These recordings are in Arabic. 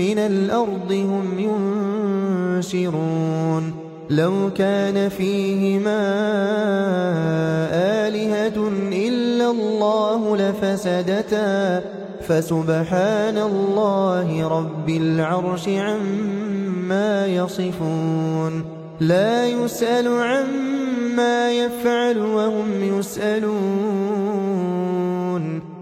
من الأرض هم ينشرون. لو كان فيهما آلهة إلا الله لفسدتا. فسبحان الله رب العرش عما يصفون. لا يسأل عما يفعل وهم يسألون.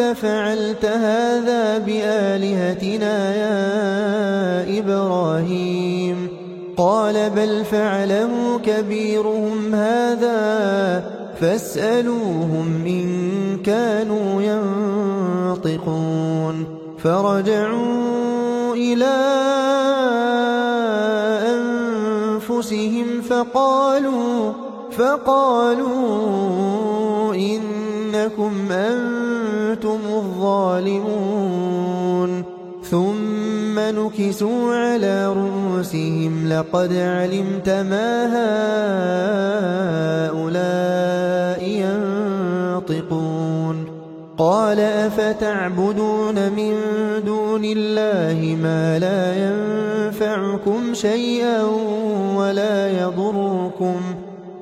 أأنت فعلت هذا بآلهتنا يا إبراهيم؟ قال بل فعله كبيرهم هذا فاسألوهم إن كانوا ينطقون. فرجعوا إلى أنفسهم فقالوا فقالوا إنكم أنتم الظالمون. ثم نكسوا على رؤوسهم. لقد علمت ما هؤلاء ينطقون. قال أفتعبدون من دون الله ما لا ينفعكم شيئا ولا يضركم.